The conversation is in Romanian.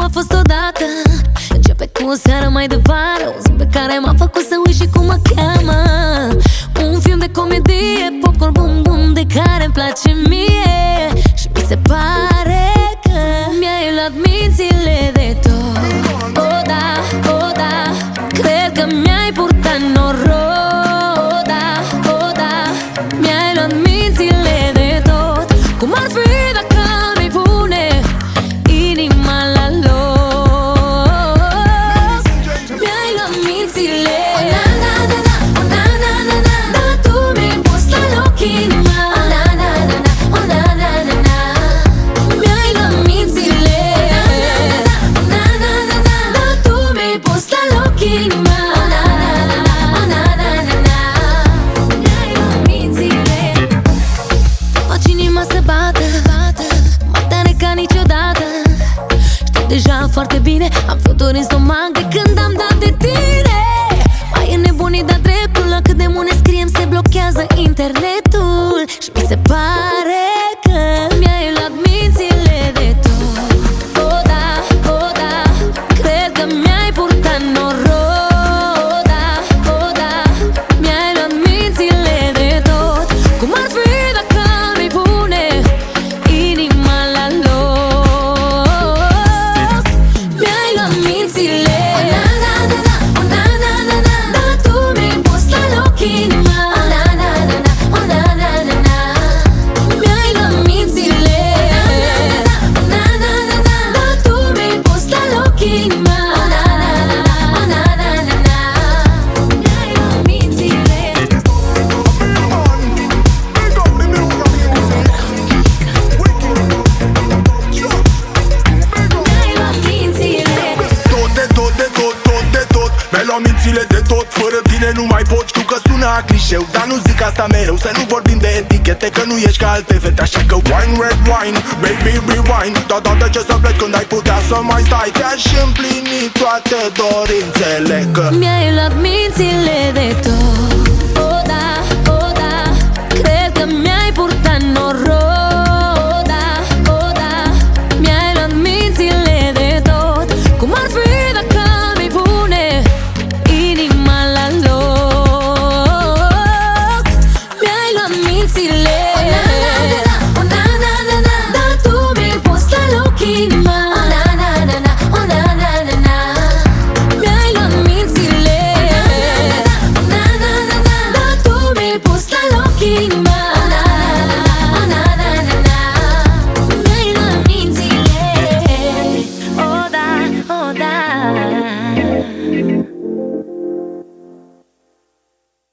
cu a fost odată. Începe cu o seară mai de vară O zi pe care m-a făcut să uit și cum mă cheamă. Un film de comedie, popcorn bum bum De care îmi place mie. Și mi se pare că Mi-ai luat mințile de tot. O da, o da Cred că mi-ai purtat noroc foarte bine. Am fluturi în stomac de când am dat de tine. Mai e nebunit de dreptul La cât de mult ne scriem se blochează internetul. Și mi se pare că Mi-ai luat mințile de tot O da, o da Cred că mi-ai mințile de tot, fără tine nu mai pot. Știu că sună a clișeu, dar nu zic asta mereu. Să nu vorbim de etichete, că nu ești ca alte fete. Așa că wine, red wine, baby rewind. Dar de ce să pleci când ai putea să mai stai. Te-aș împlini toate dorințele Că Mi-ai luat mințile de tot